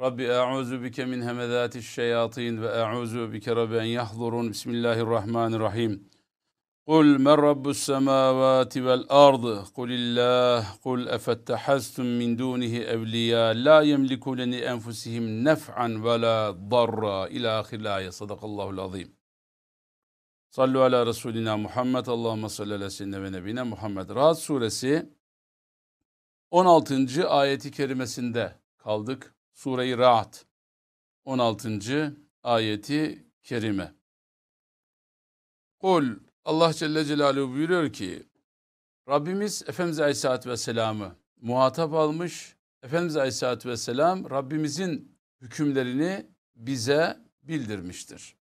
Rabbi a'uzu bike min hemezatiş şeyatin ve a'uzu bike rabbi en yahdurun. Bismillahirrahmanirrahim. Kul men rabbus semavati vel ardı. Kulillah. Kul efettehaztum min dunihi evliya. La yemliku leni enfusihim nef'an ve la darra. İlâ ahir ayet. Sadakallahul azim. Sallu ala Resulina Muhammed. Allahümme salli ala seyyidina ve nebine Muhammed. Rahat suresi 16. ayeti kerimesinde kaldık. Sure-i Ra'd 16. ayeti kerime. Kul Allah Celle Celaluhu buyuruyor ki Rabbimiz Efendimiz Aleyhisselatü Vesselam'ı muhatap almış. Efendimiz Aleyhisselatü Vesselam Rabbimizin hükümlerini bize bildirmiştir.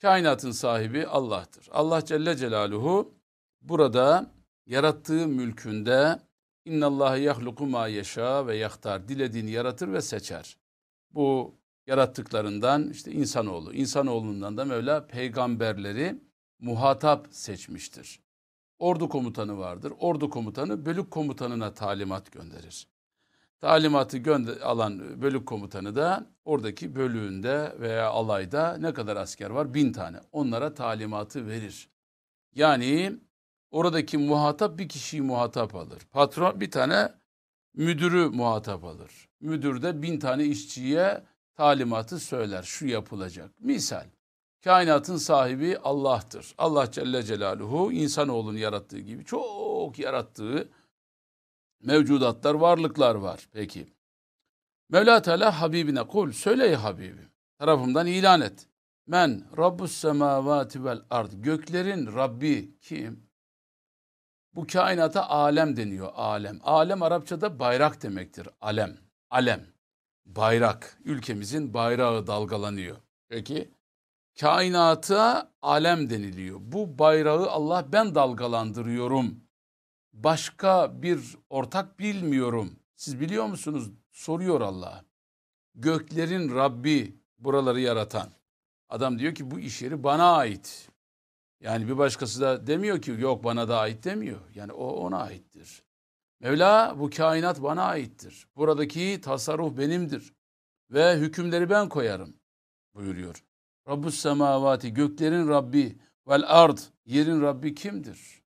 Kainatın sahibi Allah'tır. Allah Celle Celaluhu burada yarattığı mülkünde İnna Allah yahluku ma yeşâ ve yahtar. Dilediğini yaratır ve seçer. Bu yarattıklarından işte insanoğlu. İnsanoğlundan da Mevla peygamberleri muhatap seçmiştir. Ordu komutanı vardır. Ordu komutanı bölük komutanına talimat gönderir. Talimatı gönder alan bölük komutanı da oradaki bölüğünde veya alayda ne kadar asker var? Bin tane. Onlara talimatı verir. Yani Oradaki muhatap bir kişiyi muhatap alır. Patron bir tane müdürü muhatap alır. Müdür de bin tane işçiye talimatı söyler. Şu yapılacak. Misal kainatın sahibi Allah'tır. Allah Celle Celaluhu insanoğlunu yarattığı gibi çok yarattığı mevcudatlar, varlıklar var. Peki. Mevla Teala Habibine kul söyle ya Habibim tarafımdan ilan et. Men Rabbus semavati vel ard. Göklerin Rabbi kim? Bu kainata alem deniyor, alem. Alem Arapçada bayrak demektir, alem. Alem, bayrak. Ülkemizin bayrağı dalgalanıyor. Peki, kainata alem deniliyor. Bu bayrağı Allah ben dalgalandırıyorum. Başka bir ortak bilmiyorum. Siz biliyor musunuz? Soruyor Allah. Göklerin Rabbi, buraları yaratan. Adam diyor ki bu iş yeri bana ait. Yani bir başkası da demiyor ki yok bana da ait demiyor. Yani o ona aittir. Mevla bu kainat bana aittir. Buradaki tasarruf benimdir. Ve hükümleri ben koyarım buyuruyor. Rabbus semavati göklerin Rabbi vel ard yerin Rabbi kimdir?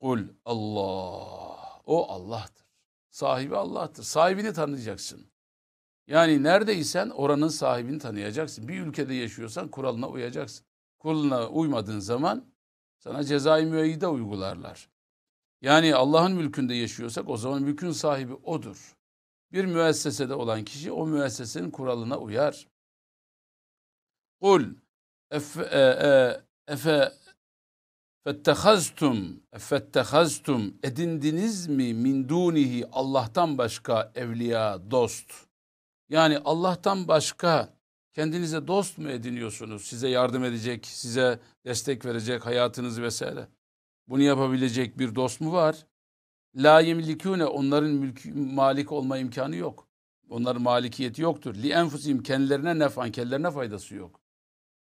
Kul Allah. O Allah'tır. Sahibi Allah'tır. Sahibini tanıyacaksın. Yani neredeysen oranın sahibini tanıyacaksın. Bir ülkede yaşıyorsan kuralına uyacaksın kuluna uymadığın zaman sana cezai müeyyide uygularlar. Yani Allah'ın mülkünde yaşıyorsak o zaman mülkün sahibi odur. Bir müessesede olan kişi o müessesenin kuralına uyar. Kul efe, e, e, fettehaztum fettehaztum edindiniz mi min dunihi Allah'tan başka evliya dost. Yani Allah'tan başka Kendinize dost mu ediniyorsunuz? Size yardım edecek, size destek verecek hayatınızı vesaire. Bunu yapabilecek bir dost mu var? La yemlikune onların mülk, malik olma imkanı yok. Onların malikiyeti yoktur. Li enfusim kendilerine nefan, kendilerine faydası yok.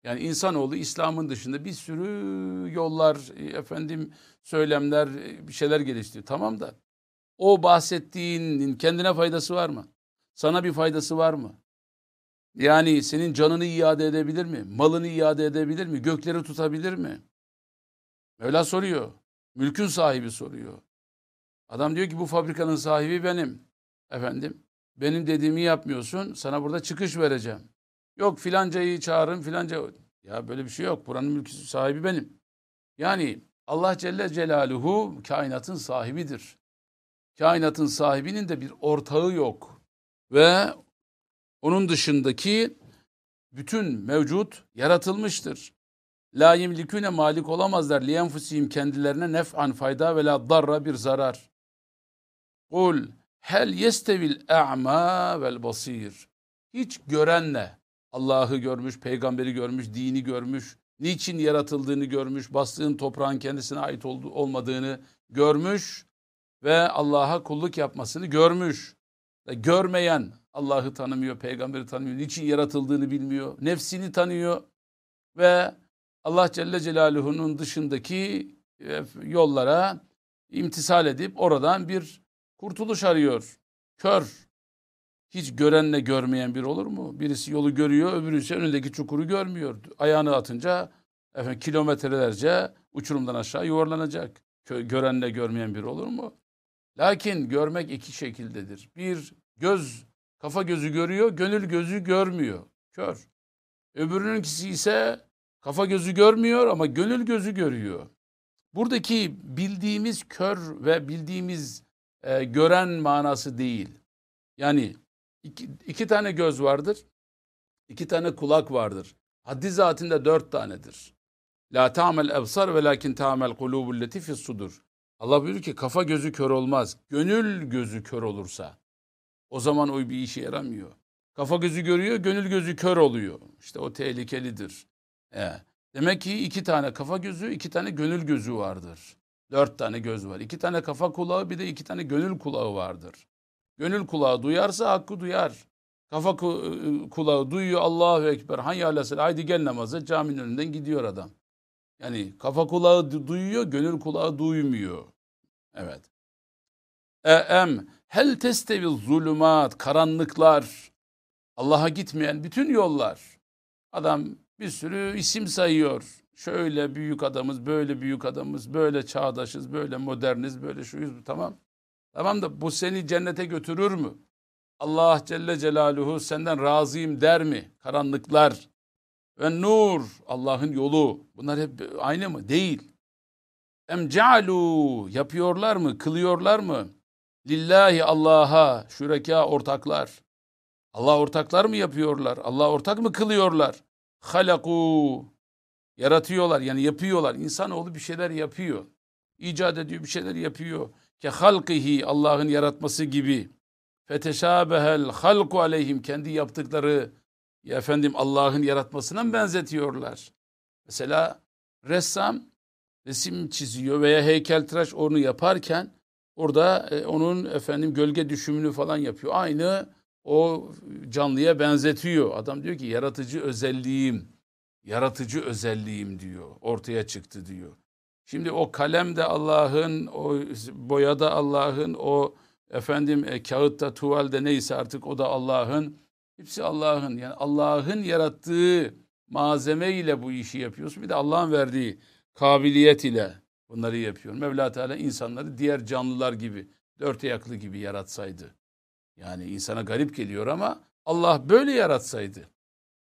Yani insanoğlu İslam'ın dışında bir sürü yollar, efendim söylemler, bir şeyler geliştiriyor. Tamam da o bahsettiğinin kendine faydası var mı? Sana bir faydası var mı? Yani senin canını iade edebilir mi? Malını iade edebilir mi? Gökleri tutabilir mi? Mevla soruyor. Mülkün sahibi soruyor. Adam diyor ki bu fabrikanın sahibi benim. Efendim benim dediğimi yapmıyorsun sana burada çıkış vereceğim. Yok filancayı çağırın filanca. Ya böyle bir şey yok. Buranın mülkü sahibi benim. Yani Allah Celle Celaluhu kainatın sahibidir. Kainatın sahibinin de bir ortağı yok. Ve onun dışındaki bütün mevcut yaratılmıştır. La yemliküne malik olamazlar. Liyenfusihim kendilerine nef'an fayda ve la darra bir zarar. Kul hel yestevil a'ma vel basir. Hiç görenle Allah'ı görmüş, peygamberi görmüş, dini görmüş, Niçin yaratıldığını görmüş, bastığın toprağın kendisine ait olmadığını görmüş ve Allah'a kulluk yapmasını görmüş. Görmeyen Allah'ı tanımıyor, peygamberi tanımıyor, niçin yaratıldığını bilmiyor, nefsini tanıyor ve Allah Celle Celaluhu'nun dışındaki e, yollara imtisal edip oradan bir kurtuluş arıyor. Kör. Hiç görenle görmeyen bir olur mu? Birisi yolu görüyor, öbürü ise önündeki çukuru görmüyor. Ayağını atınca efendim, kilometrelerce uçurumdan aşağı yuvarlanacak. Görenle görmeyen bir olur mu? Lakin görmek iki şekildedir. Bir, göz, kafa gözü görüyor, gönül gözü görmüyor. Kör. Öbürününkisi ise kafa gözü görmüyor ama gönül gözü görüyor. Buradaki bildiğimiz kör ve bildiğimiz e, gören manası değil. Yani iki, iki tane göz vardır, iki tane kulak vardır. Haddi zatinde dört tanedir. La ta'mel ebsar ve lakin ta'mel kulubul leti sudur. Allah buyuruyor ki kafa gözü kör olmaz. Gönül gözü kör olursa o zaman o bir işe yaramıyor. Kafa gözü görüyor, gönül gözü kör oluyor. İşte o tehlikelidir. Ee, demek ki iki tane kafa gözü, iki tane gönül gözü vardır. Dört tane göz var. İki tane kafa kulağı, bir de iki tane gönül kulağı vardır. Gönül kulağı duyarsa hakkı duyar. Kafa ıı, kulağı duyuyor Allahu Ekber. Hayya aleyhisselam haydi gel namaza caminin önünden gidiyor adam. Yani kafa kulağı duyuyor, gönül kulağı duymuyor. Evet. E, em hel testevi zulümat, karanlıklar, Allah'a gitmeyen bütün yollar. Adam bir sürü isim sayıyor. Şöyle büyük adamız, böyle büyük adamız, böyle çağdaşız, böyle moderniz, böyle şuyuz. Tamam. Tamam da bu seni cennete götürür mü? Allah Celle Celaluhu senden razıyım der mi? Karanlıklar ve nur Allah'ın yolu. Bunlar hep aynı mı? Değil. Em cealu yapıyorlar mı? Kılıyorlar mı? Lillahi Allah'a şüreka ortaklar. Allah ortaklar mı yapıyorlar? Allah ortak mı kılıyorlar? Halaku yaratıyorlar yani yapıyorlar. İnsanoğlu bir şeyler yapıyor. İcat ediyor bir şeyler yapıyor. Ke halkihi Allah'ın yaratması gibi. Feteşabehel halku aleyhim kendi yaptıkları ya efendim Allah'ın yaratmasına mı benzetiyorlar? Mesela ressam resim çiziyor veya heykeltıraş onu yaparken orada e, onun efendim gölge düşümünü falan yapıyor. Aynı o canlıya benzetiyor. Adam diyor ki yaratıcı özelliğim, yaratıcı özelliğim diyor. Ortaya çıktı diyor. Şimdi o kalem de Allah'ın, o boya da Allah'ın, o efendim e, kağıtta, tuvalde neyse artık o da Allah'ın. Hepsi Allah'ın. Yani Allah'ın yarattığı malzeme ile bu işi yapıyorsun. Bir de Allah'ın verdiği kabiliyet ile bunları yapıyor. Mevla Teala insanları diğer canlılar gibi, dört ayaklı gibi yaratsaydı. Yani insana garip geliyor ama Allah böyle yaratsaydı.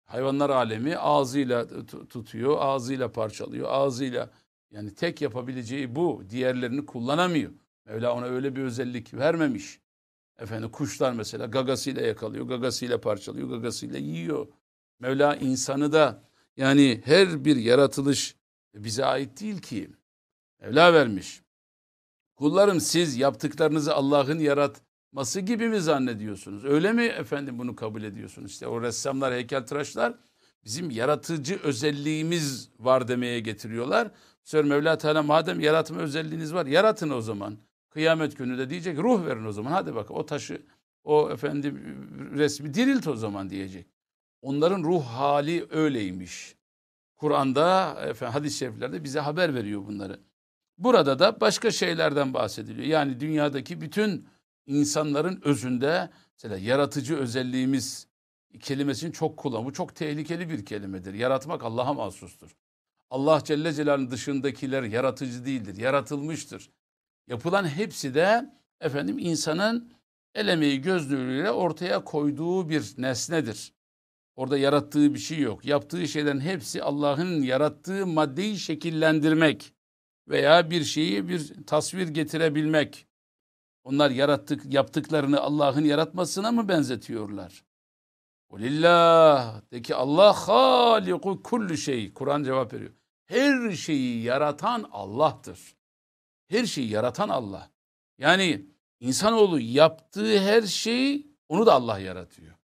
Hayvanlar alemi ağzıyla tutuyor, ağzıyla parçalıyor, ağzıyla yani tek yapabileceği bu. Diğerlerini kullanamıyor. Mevla ona öyle bir özellik vermemiş. Efendim kuşlar mesela gagasıyla yakalıyor, gagasıyla parçalıyor, gagasıyla yiyor. Mevla insanı da yani her bir yaratılış bize ait değil ki. Mevla vermiş. Kullarım siz yaptıklarınızı Allah'ın yaratması gibi mi zannediyorsunuz? Öyle mi efendim bunu kabul ediyorsunuz? İşte o ressamlar, heykeltıraşlar bizim yaratıcı özelliğimiz var demeye getiriyorlar. Sonra Mevla Teala madem yaratma özelliğiniz var yaratın o zaman. Kıyamet günü de diyecek ruh verin o zaman. Hadi bak o taşı o efendim resmi dirilt o zaman diyecek. Onların ruh hali öyleymiş. Kur'an'da, hadis-i şeriflerde bize haber veriyor bunları. Burada da başka şeylerden bahsediliyor. Yani dünyadaki bütün insanların özünde mesela yaratıcı özelliğimiz kelimesini çok kullan. Bu çok tehlikeli bir kelimedir. Yaratmak Allah'a mahsustur. Allah Celle Celal'in dışındakiler yaratıcı değildir. Yaratılmıştır. Yapılan hepsi de efendim insanın el emeği gözlüğüyle ortaya koyduğu bir nesnedir. Orada yarattığı bir şey yok. Yaptığı şeylerin hepsi Allah'ın yarattığı maddeyi şekillendirmek veya bir şeyi bir tasvir getirebilmek. Onlar yarattık yaptıklarını Allah'ın yaratmasına mı benzetiyorlar? Lillah de ki Allah haliku kullu şey. Kur'an cevap veriyor. Her şeyi yaratan Allah'tır. Her şeyi yaratan Allah. Yani insanoğlu yaptığı her şeyi onu da Allah yaratıyor.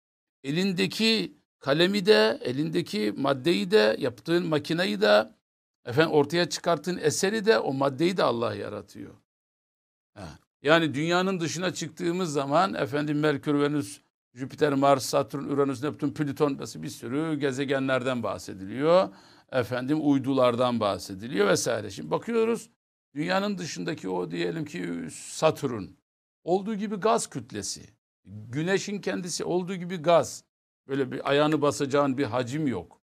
Elindeki kalemi de, elindeki maddeyi de, yaptığın makineyi de, efendim ortaya çıkarttığın eseri de, o maddeyi de Allah yaratıyor. Yani dünyanın dışına çıktığımız zaman efendim Merkür, Venüs, Jüpiter, Mars, Satürn, Uranüs, Neptün, Plüton bir sürü gezegenlerden bahsediliyor. Efendim uydulardan bahsediliyor vesaire. Şimdi bakıyoruz dünyanın dışındaki o diyelim ki Satürn olduğu gibi gaz kütlesi. Güneşin kendisi olduğu gibi gaz. Böyle bir ayağını basacağın bir hacim yok.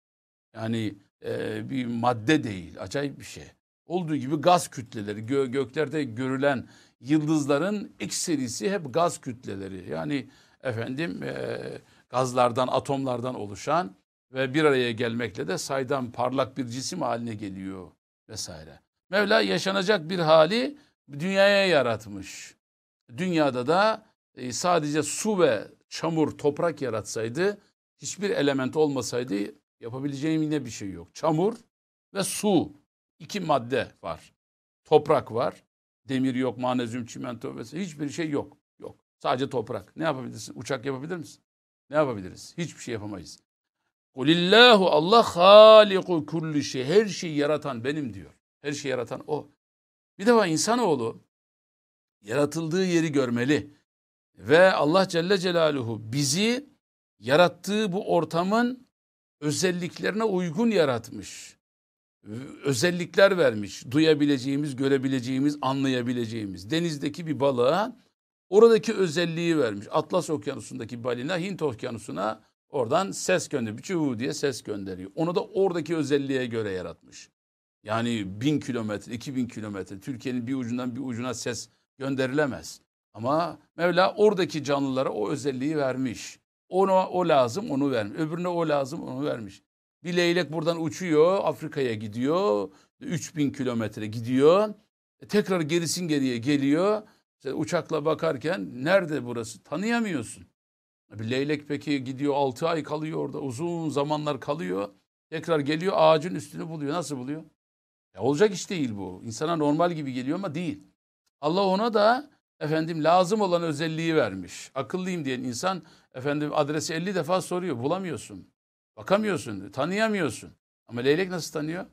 Yani e, bir madde değil. Acayip bir şey. Olduğu gibi gaz kütleleri. Gö göklerde görülen yıldızların ekserisi hep gaz kütleleri. Yani efendim e, gazlardan, atomlardan oluşan ve bir araya gelmekle de saydam parlak bir cisim haline geliyor vesaire. Mevla yaşanacak bir hali dünyaya yaratmış. Dünyada da e, sadece su ve çamur, toprak yaratsaydı, hiçbir element olmasaydı yapabileceğim yine bir şey yok. Çamur ve su, iki madde var. Toprak var, demir yok, manezyum, çimento vesaire hiçbir şey yok. Yok. Sadece toprak. Ne yapabilirsin? Uçak yapabilir misin? Ne yapabiliriz? Hiçbir şey yapamayız. Kulillahu Allah haliku kulli şey. Her şeyi yaratan benim diyor. Her şeyi yaratan o. Bir defa insanoğlu yaratıldığı yeri görmeli. Ve Allah Celle Celaluhu bizi yarattığı bu ortamın özelliklerine uygun yaratmış. Özellikler vermiş. Duyabileceğimiz, görebileceğimiz, anlayabileceğimiz. Denizdeki bir balığa oradaki özelliği vermiş. Atlas Okyanusu'ndaki balina Hint Okyanusu'na oradan ses gönderiyor. Çuğu diye ses gönderiyor. Onu da oradaki özelliğe göre yaratmış. Yani bin kilometre, iki bin kilometre Türkiye'nin bir ucundan bir ucuna ses gönderilemez. Ama Mevla oradaki canlılara o özelliği vermiş. Ona o lazım onu vermiş. Öbürüne o lazım onu vermiş. Bir leylek buradan uçuyor Afrika'ya gidiyor. 3000 kilometre gidiyor. E, tekrar gerisin geriye geliyor. İşte uçakla bakarken nerede burası tanıyamıyorsun. Bir leylek peki gidiyor 6 ay kalıyor orada uzun zamanlar kalıyor. Tekrar geliyor ağacın üstünü buluyor. Nasıl buluyor? Ya olacak iş değil bu. İnsana normal gibi geliyor ama değil. Allah ona da efendim lazım olan özelliği vermiş. Akıllıyım diyen insan efendim adresi 50 defa soruyor. Bulamıyorsun. Bakamıyorsun. Tanıyamıyorsun. Ama leylek nasıl tanıyor?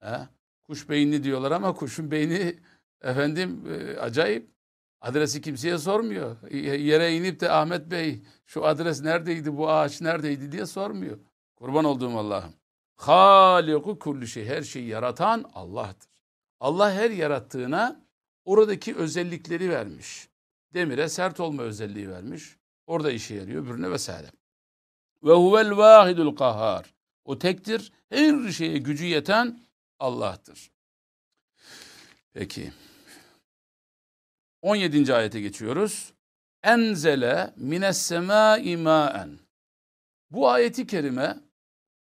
He? Kuş beyinli diyorlar ama kuşun beyni efendim e, acayip. Adresi kimseye sormuyor. Yere inip de Ahmet Bey şu adres neredeydi, bu ağaç neredeydi diye sormuyor. Kurban olduğum Allah'ım. Haliku kulli şey. Her şeyi yaratan Allah'tır. Allah her yarattığına oradaki özellikleri vermiş. Demire sert olma özelliği vermiş. Orada işe yarıyor öbürüne vesaire. Ve huvel vahidul kahhar. O tektir. Her şeye gücü yeten Allah'tır. Peki. 17. ayete geçiyoruz. Enzele mines semâi mâen. Bu ayeti kerime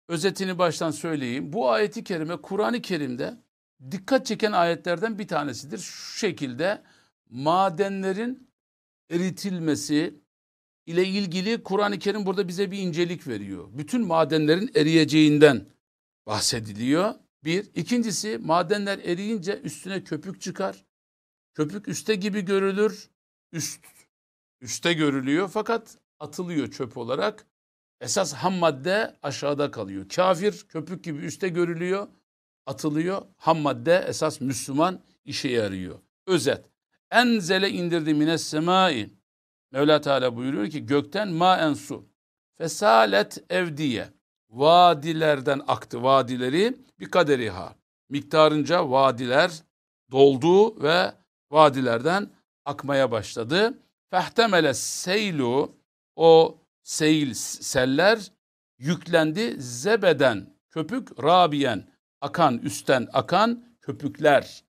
özetini baştan söyleyeyim. Bu ayeti kerime Kur'an-ı Kerim'de dikkat çeken ayetlerden bir tanesidir. Şu şekilde madenlerin eritilmesi ile ilgili Kur'an-ı Kerim burada bize bir incelik veriyor. Bütün madenlerin eriyeceğinden bahsediliyor. Bir. İkincisi madenler eriyince üstüne köpük çıkar. Köpük üste gibi görülür. Üst, üste görülüyor fakat atılıyor çöp olarak. Esas ham madde aşağıda kalıyor. Kafir köpük gibi üste görülüyor, atılıyor. Ham madde esas Müslüman işe yarıyor. Özet. Enzele indirdi mines semai. Mevla Teala buyuruyor ki gökten ma en su. Fesalet evdiye. Vadilerden aktı vadileri bir kaderiha. Miktarınca vadiler doldu ve vadilerden akmaya başladı. Fehtemele seylu o seyil seller yüklendi zebeden köpük rabiyen akan üstten akan köpükler.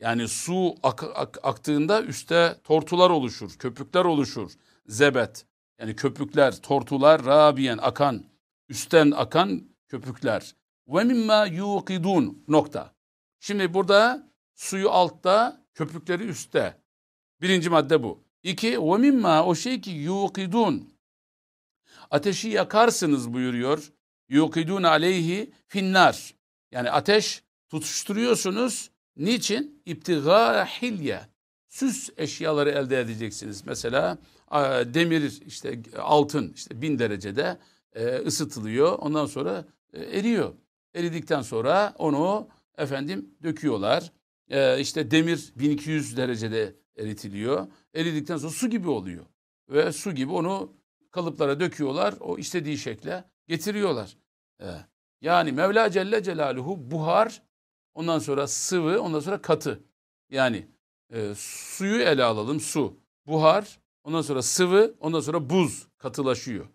Yani su ak, ak, aktığında üstte tortular oluşur, köpükler oluşur. Zebet yani köpükler, tortular, rabiyen akan, üstten akan köpükler. Ve mimma yuqidun nokta. Şimdi burada suyu altta, köpükleri üstte. Birinci madde bu. İki, ve mimma o şey ki yuqidun. Ateşi yakarsınız buyuruyor. Yuqidun aleyhi finnar. Yani ateş tutuşturuyorsunuz. Niçin? İptiga hilye. Süs eşyaları elde edeceksiniz. Mesela demir işte altın işte bin derecede e, ısıtılıyor. Ondan sonra e, eriyor. Eridikten sonra onu efendim döküyorlar. E, işte demir 1200 derecede eritiliyor. Eridikten sonra su gibi oluyor. Ve su gibi onu kalıplara döküyorlar. O istediği şekle getiriyorlar. E, yani Mevla Celle Celaluhu buhar, ondan sonra sıvı, ondan sonra katı. Yani e, suyu ele alalım, su, buhar, ondan sonra sıvı, ondan sonra buz katılaşıyor.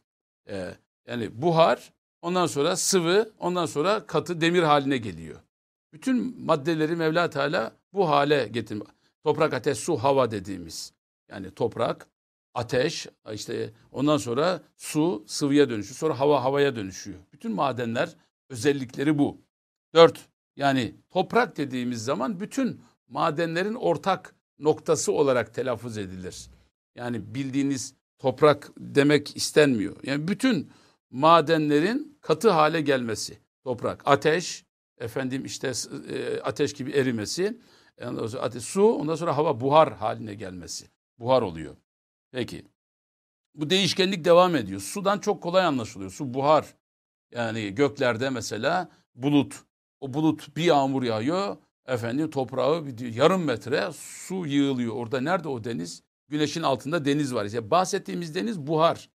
E, yani buhar, ondan sonra sıvı, ondan sonra katı demir haline geliyor. Bütün maddeleri Mevla Teala bu hale getirme. Toprak, ateş, su, hava dediğimiz. Yani toprak, ateş, işte ondan sonra su sıvıya dönüşüyor. Sonra hava havaya dönüşüyor. Bütün madenler özellikleri bu. Dört, yani toprak dediğimiz zaman bütün madenlerin ortak noktası olarak telaffuz edilir. Yani bildiğiniz toprak demek istenmiyor. Yani bütün madenlerin katı hale gelmesi. Toprak, ateş, efendim işte e, ateş gibi erimesi, ondan sonra ateş, su, ondan sonra hava buhar haline gelmesi. Buhar oluyor. Peki. Bu değişkenlik devam ediyor. Sudan çok kolay anlaşılıyor. Su buhar. Yani göklerde mesela bulut. O bulut bir yağmur yağıyor. Efendim toprağı bir yarım metre su yığılıyor. Orada nerede o deniz? Güneşin altında deniz var. İşte bahsettiğimiz deniz buhar.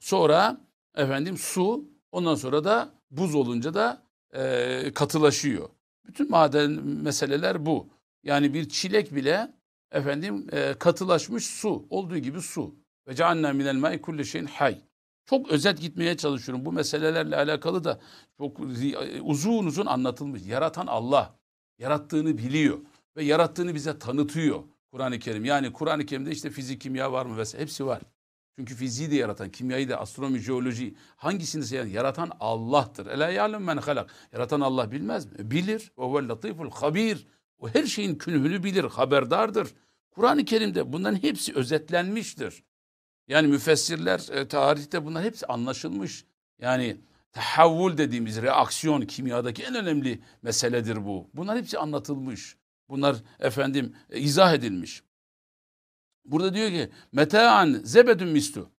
Sonra efendim su. Ondan sonra da buz olunca da e, katılaşıyor. Bütün maden meseleler bu. Yani bir çilek bile efendim e, katılaşmış su olduğu gibi su. Ve ceanna minel ma'i kulli şeyin hay. Çok özet gitmeye çalışıyorum. Bu meselelerle alakalı da çok uzun uzun anlatılmış. Yaratan Allah. Yarattığını biliyor. Ve yarattığını bize tanıtıyor Kur'an-ı Kerim. Yani Kur'an-ı Kerim'de işte fizik, kimya var mı vesaire hepsi var. Çünkü fiziği de yaratan, kimyayı da, astronomi, jeoloji hangisini seyreden yaratan Allah'tır. Ela ya'lem men halak. Yaratan Allah bilmez mi? Bilir. Ve huvel latiful habir. O her şeyin künhünü bilir, haberdardır. Kur'an-ı Kerim'de bunların hepsi özetlenmiştir. Yani müfessirler e, tarihte bunlar hepsi anlaşılmış. Yani tahavvul dediğimiz reaksiyon kimyadaki en önemli meseledir bu. Bunlar hepsi anlatılmış. Bunlar efendim e, izah edilmiş. Burada diyor ki metaan zebedun mistu.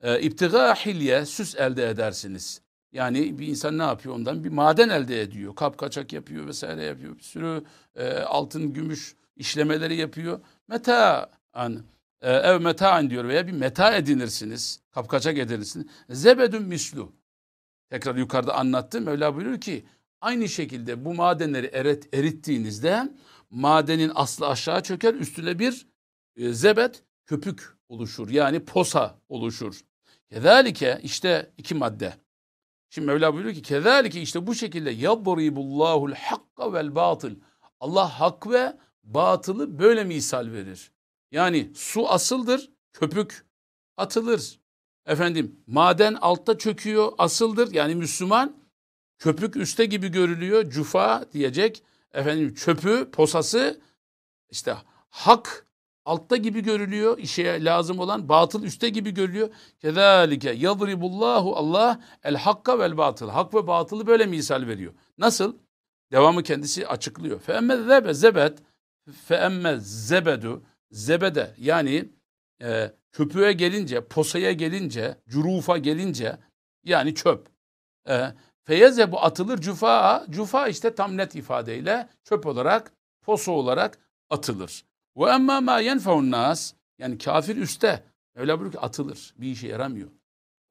E, İptiga hilye süs elde edersiniz. Yani bir insan ne yapıyor ondan? Bir maden elde ediyor. Kap kaçak yapıyor vesaire yapıyor. Bir sürü e, altın, gümüş işlemeleri yapıyor. Metaan e, ev metaan diyor veya bir meta edinirsiniz. Kapkaçak edinirsiniz. Zebedun mislu. Tekrar yukarıda anlattım. Mevla buyuruyor ki aynı şekilde bu madenleri eret, erittiğinizde madenin aslı aşağı çöker. Üstüne bir e, zebet köpük oluşur. Yani posa oluşur. Kezalike işte iki madde. Şimdi Mevla buyuruyor ki kezalike işte bu şekilde yadribullahul hakka vel batıl. Allah hak ve batılı böyle misal verir. Yani su asıldır, köpük atılır. Efendim maden altta çöküyor, asıldır. Yani Müslüman köpük üste gibi görülüyor, cufa diyecek. Efendim çöpü, posası işte hak altta gibi görülüyor. işe lazım olan batıl üstte gibi görülüyor. Kezalike yadribullahu Allah el hakka vel batıl. Hak ve batılı böyle misal veriyor. Nasıl? Devamı kendisi açıklıyor. Fe emme zebe zebet fe emme zebedu zebede yani e, köpüğe gelince, posaya gelince, curufa gelince yani çöp. E, feyeze bu atılır cufa, cufa işte tam net ifadeyle çöp olarak, posa olarak atılır. Ve emma ma yenfeun nas yani kafir üste öyle buyuruyor ki atılır. Bir işe yaramıyor.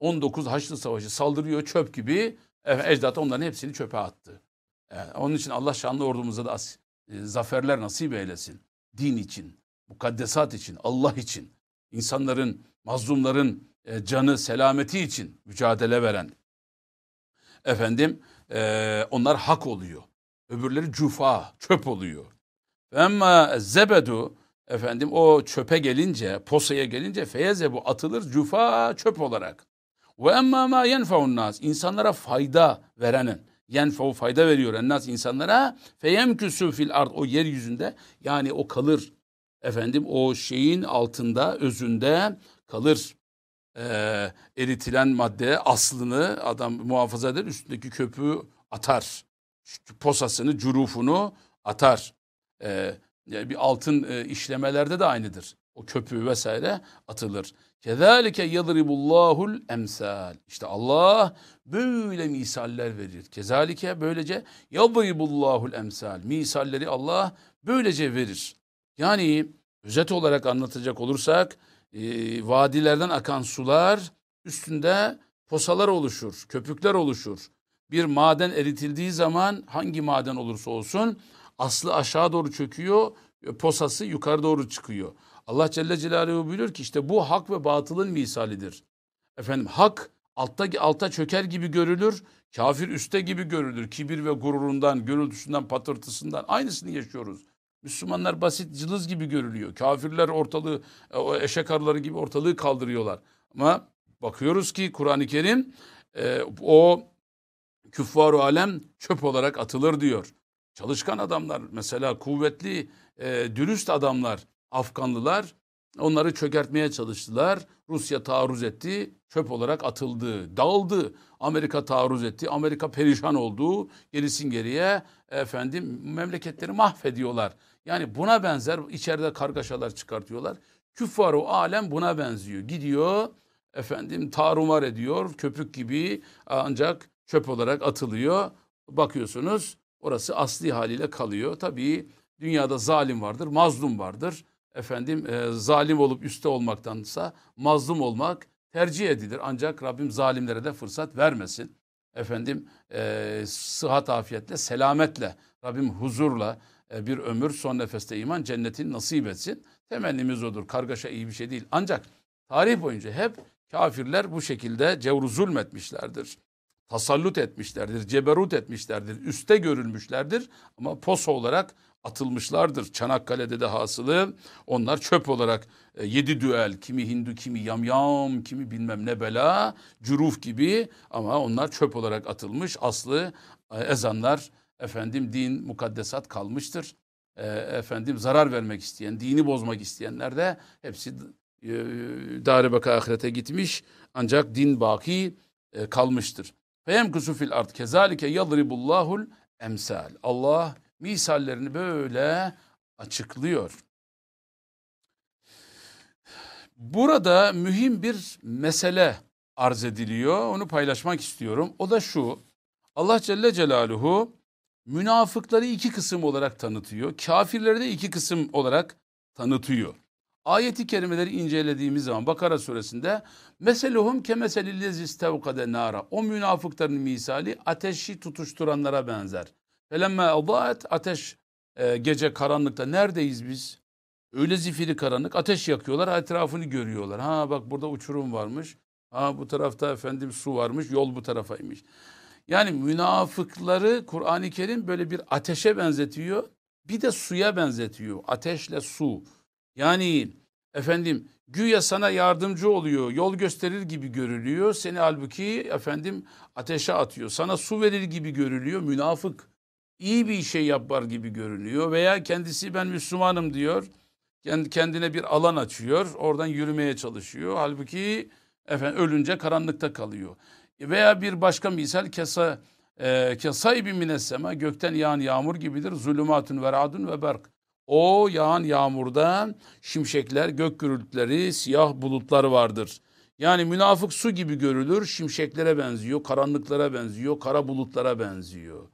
19 Haçlı Savaşı saldırıyor çöp gibi. E, ecdat onların hepsini çöpe attı. E, onun için Allah şanlı ordumuza da e, zaferler nasip eylesin. Din için, mukaddesat için, Allah için, insanların, mazlumların e, canı, selameti için mücadele veren. Efendim e, onlar hak oluyor. Öbürleri cufa, çöp oluyor. Ama zebedu efendim o çöpe gelince, posaya gelince feyeze bu atılır cufa çöp olarak. Ve emma ma yenfeun nas insanlara fayda verenin yenfeu fayda veriyor ennas insanlara feyemküsü fil ard o yeryüzünde yani o kalır efendim o şeyin altında özünde kalır. Ee, eritilen madde aslını adam muhafaza eder üstündeki köpüğü atar. Posasını, curufunu atar. Ee, yani bir altın e, işlemelerde de aynıdır. o köpüğü vesaire atılır. Kezalike yadribullahul emsal. İşte Allah böyle misaller verir. Kezalike böylece yadribullahul emsal. Misalleri Allah böylece verir. Yani özet olarak anlatacak olursak e, vadilerden akan sular üstünde posalar oluşur, köpükler oluşur. Bir maden eritildiği zaman hangi maden olursa olsun aslı aşağı doğru çöküyor, posası yukarı doğru çıkıyor. Allah Celle Celaluhu buyuruyor ki işte bu hak ve batılın misalidir. Efendim hak altta alta çöker gibi görülür, kafir üste gibi görülür. Kibir ve gururundan, gürültüsünden, patırtısından aynısını yaşıyoruz. Müslümanlar basit cılız gibi görülüyor. Kafirler ortalığı, o eşek arıları gibi ortalığı kaldırıyorlar. Ama bakıyoruz ki Kur'an-ı Kerim e, o küffar alem çöp olarak atılır diyor. Çalışkan adamlar mesela kuvvetli, e, dürüst adamlar, Afganlılar onları çökertmeye çalıştılar. Rusya taarruz etti, çöp olarak atıldı, dağıldı. Amerika taarruz etti, Amerika perişan oldu. Gerisin geriye efendim memleketleri mahvediyorlar. Yani buna benzer içeride kargaşalar çıkartıyorlar. Küffar-ı alem buna benziyor. Gidiyor efendim tarumar ediyor köpük gibi ancak çöp olarak atılıyor. Bakıyorsunuz orası asli haliyle kalıyor. Tabii dünyada zalim vardır, mazlum vardır. Efendim e, zalim olup üstte olmaktansa mazlum olmak tercih edilir. Ancak Rabbim zalimlere de fırsat vermesin. Efendim e, sıhhat afiyetle, selametle, Rabbim huzurla bir ömür son nefeste iman cennetin nasip etsin. Temennimiz odur. Kargaşa iyi bir şey değil. Ancak tarih boyunca hep kafirler bu şekilde cevru zulmetmişlerdir. Tasallut etmişlerdir, ceberut etmişlerdir, üste görülmüşlerdir ama posa olarak atılmışlardır. Çanakkale'de de hasılı onlar çöp olarak e, yedi düel, kimi Hindu, kimi yamyam, kimi bilmem ne bela, cüruf gibi ama onlar çöp olarak atılmış. Aslı e, ezanlar, efendim din, mukaddesat kalmıştır. E, efendim zarar vermek isteyen, dini bozmak isteyenler de hepsi e, dar baka ahirete gitmiş ancak din baki e, kalmıştır. Feyemkusu fil art kezalike yadribullahul emsal. Allah misallerini böyle açıklıyor. Burada mühim bir mesele arz ediliyor. Onu paylaşmak istiyorum. O da şu. Allah Celle Celaluhu münafıkları iki kısım olarak tanıtıyor. Kafirleri de iki kısım olarak tanıtıyor. Ayeti kerimeleri incelediğimiz zaman Bakara suresinde meseluhum kemeselillezi istevkade nara. O münafıkların misali ateşi tutuşturanlara benzer. Felemme adaet ateş e, gece karanlıkta neredeyiz biz? Öyle zifiri karanlık ateş yakıyorlar etrafını görüyorlar. Ha bak burada uçurum varmış. Ha bu tarafta efendim su varmış yol bu tarafaymış. Yani münafıkları Kur'an-ı Kerim böyle bir ateşe benzetiyor. Bir de suya benzetiyor. Ateşle su. Yani efendim güya sana yardımcı oluyor, yol gösterir gibi görülüyor. Seni halbuki efendim ateşe atıyor. Sana su verir gibi görülüyor. Münafık iyi bir şey yapar gibi görünüyor veya kendisi ben Müslümanım diyor. Kendine bir alan açıyor. Oradan yürümeye çalışıyor. Halbuki efendim ölünce karanlıkta kalıyor. Veya bir başka misal kesa e, kesaybi minessema gökten yağan yağmur gibidir. Zulümatun ve radun ve berk. O yağan yağmurda şimşekler, gök gürültüleri, siyah bulutlar vardır. Yani münafık su gibi görülür, şimşeklere benziyor, karanlıklara benziyor, kara bulutlara benziyor.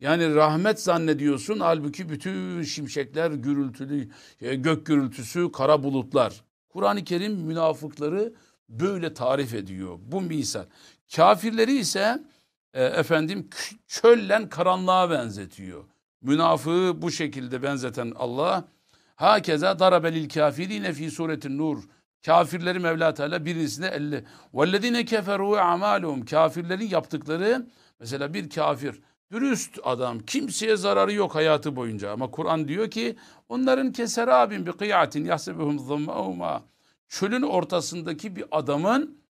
Yani rahmet zannediyorsun halbuki bütün şimşekler gürültülü, e, gök gürültüsü, kara bulutlar. Kur'an-ı Kerim münafıkları böyle tarif ediyor. Bu misal. Kafirleri ise e, efendim çöllen karanlığa benzetiyor. Münafığı bu şekilde benzeten Allah hakeza darabelil kafirine fi suretin nur. Kafirleri Mevla Teala birisine elle. Vellezine keferu amaluhum. Kafirlerin yaptıkları mesela bir kafir dürüst adam kimseye zararı yok hayatı boyunca ama Kur'an diyor ki onların keserabin bi kıyatin yahsebuhum zammahuma çölün ortasındaki bir adamın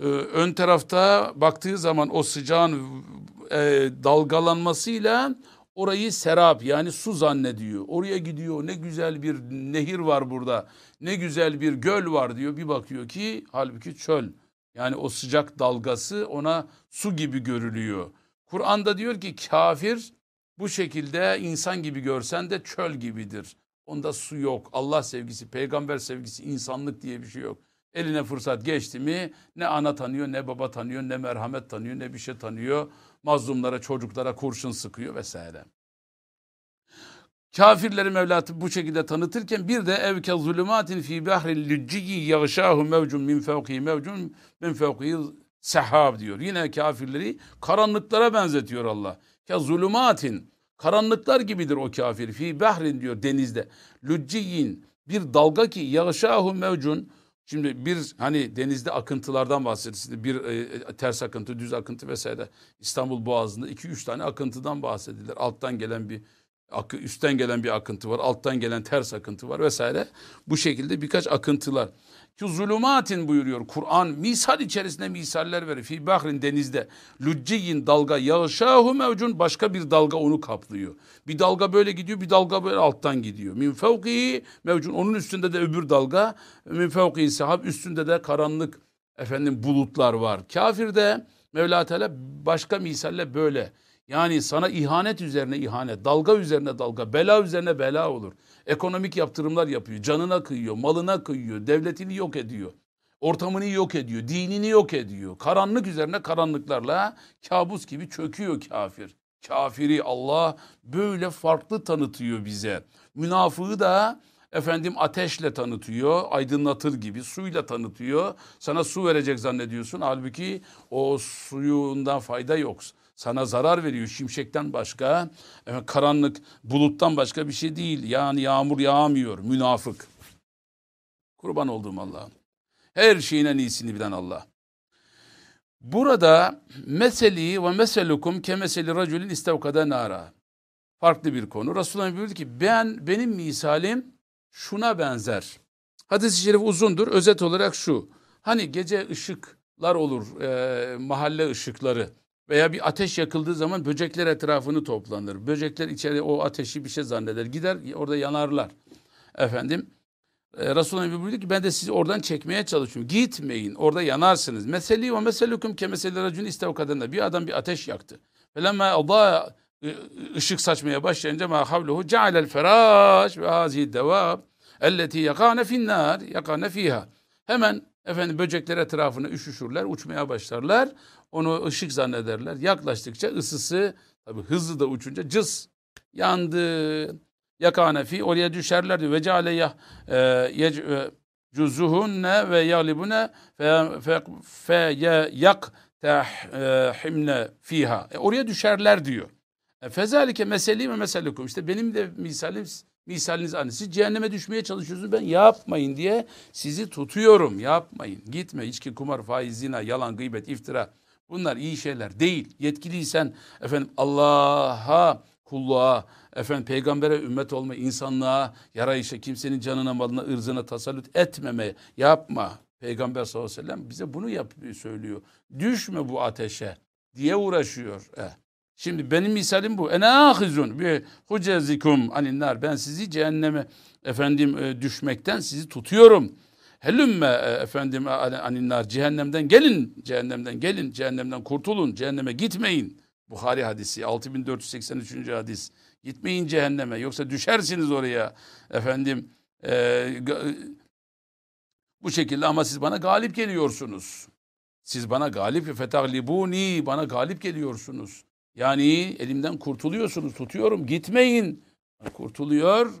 e, ön tarafta baktığı zaman o sıcağın e, dalgalanmasıyla orayı serap yani su zannediyor. Oraya gidiyor ne güzel bir nehir var burada. Ne güzel bir göl var diyor. Bir bakıyor ki halbuki çöl. Yani o sıcak dalgası ona su gibi görülüyor. Kur'an'da diyor ki kafir bu şekilde insan gibi görsen de çöl gibidir. Onda su yok. Allah sevgisi, peygamber sevgisi, insanlık diye bir şey yok. Eline fırsat geçti mi ne ana tanıyor, ne baba tanıyor, ne merhamet tanıyor, ne bir şey tanıyor. Mazlumlara, çocuklara kurşun sıkıyor vesaire. Kafirleri Mevla bu şekilde tanıtırken bir de evke zulümatin fi bahril lücciyi yağşahu mevcun min fevkihi mevcun min fevkihi sehab diyor. Yine kafirleri karanlıklara benzetiyor Allah. Ke zulümatin karanlıklar gibidir o kafir. Fi bahrin diyor denizde. Lücciyin bir dalga ki yağşahu mevcun Şimdi bir hani denizde akıntılardan bahsedilir. Bir e, ters akıntı, düz akıntı vesaire. İstanbul Boğazı'nda iki üç tane akıntıdan bahsedilir. Alttan gelen bir akı, üstten gelen bir akıntı var, alttan gelen ters akıntı var vesaire. Bu şekilde birkaç akıntılar. Ki zulumatin buyuruyor Kur'an misal içerisinde misaller verir. Fi bahrin denizde lücciyin dalga yağşahu mevcun başka bir dalga onu kaplıyor. Bir dalga böyle gidiyor bir dalga böyle alttan gidiyor. Min fevkihi mevcun onun üstünde de öbür dalga. Min fevkihi sahab üstünde de karanlık efendim bulutlar var. Kafirde Mevla Teala başka misalle böyle. Yani sana ihanet üzerine ihanet, dalga üzerine dalga, bela üzerine bela olur. Ekonomik yaptırımlar yapıyor, canına kıyıyor, malına kıyıyor, devletini yok ediyor. Ortamını yok ediyor, dinini yok ediyor. Karanlık üzerine karanlıklarla kabus gibi çöküyor kafir. Kafiri Allah böyle farklı tanıtıyor bize. Münafığı da efendim ateşle tanıtıyor, aydınlatır gibi suyla tanıtıyor. Sana su verecek zannediyorsun. Halbuki o suyundan fayda yok sana zarar veriyor şimşekten başka, evet, karanlık buluttan başka bir şey değil. Yani yağmur yağmıyor münafık. Kurban olduğum Allah'ım. Her şeyin en iyisini bilen Allah. Burada meseli ve meselukum kemeseli raculin istevkada nara. Farklı bir konu. Resulullah buyurdu ki ben benim misalim şuna benzer. Hadis-i şerif uzundur. Özet olarak şu. Hani gece ışıklar olur, e, mahalle ışıkları veya bir ateş yakıldığı zaman böcekler etrafını toplanır. Böcekler içeri o ateşi bir şey zanneder. Gider orada yanarlar. Efendim e, Resulullah buyurdu ki ben de sizi oradan çekmeye çalışıyorum. Gitmeyin orada yanarsınız. Meseli ve meselukum ke meseli racun istevkadında. Bir adam bir ateş yaktı. Felemma Allah ışık saçmaya başlayınca ma havluhu cealel feraş ve hazihi devab elleti yakane finnar yakane fiha. Hemen efendim böcekler etrafına üşüşürler, uçmaya başlarlar. Onu ışık zannederler. Yaklaştıkça ısısı tabi hızlı da uçunca cız yandı. Yakane fi oraya düşerler diyor. Ve ceale ya e, cuzuhunne ve yaglibune fe fe fe yak tahimne fiha. E, oraya düşerler diyor. E, fezalike meseli ve meselukum. İşte benim de misalim misaliniz aynı. Siz cehenneme düşmeye çalışıyorsunuz. Ben yapmayın diye sizi tutuyorum. Yapmayın. Gitme. içki, kumar, faiz, zina, yalan, gıybet, iftira. Bunlar iyi şeyler değil. Yetkiliysen efendim Allah'a, kulluğa, efendim peygambere ümmet olma, insanlığa, yarayışa, kimsenin canına, malına, ırzına tasallut etmeme, yapma. Peygamber sallallahu aleyhi ve sellem bize bunu yap söylüyor. Düşme bu ateşe diye uğraşıyor. Eh. Şimdi benim misalim bu. Ene ahizun bi hucezikum aninnar. Ben sizi cehenneme efendim e, düşmekten sizi tutuyorum. Helümme e, efendim aninnar cehennemden gelin, cehennemden gelin, cehennemden kurtulun, cehenneme gitmeyin. Buhari hadisi 6483. hadis. Gitmeyin cehenneme yoksa düşersiniz oraya efendim. E, bu şekilde ama siz bana galip geliyorsunuz. Siz bana galip fetaglibuni bana galip geliyorsunuz. Yani elimden kurtuluyorsunuz tutuyorum gitmeyin. Kurtuluyor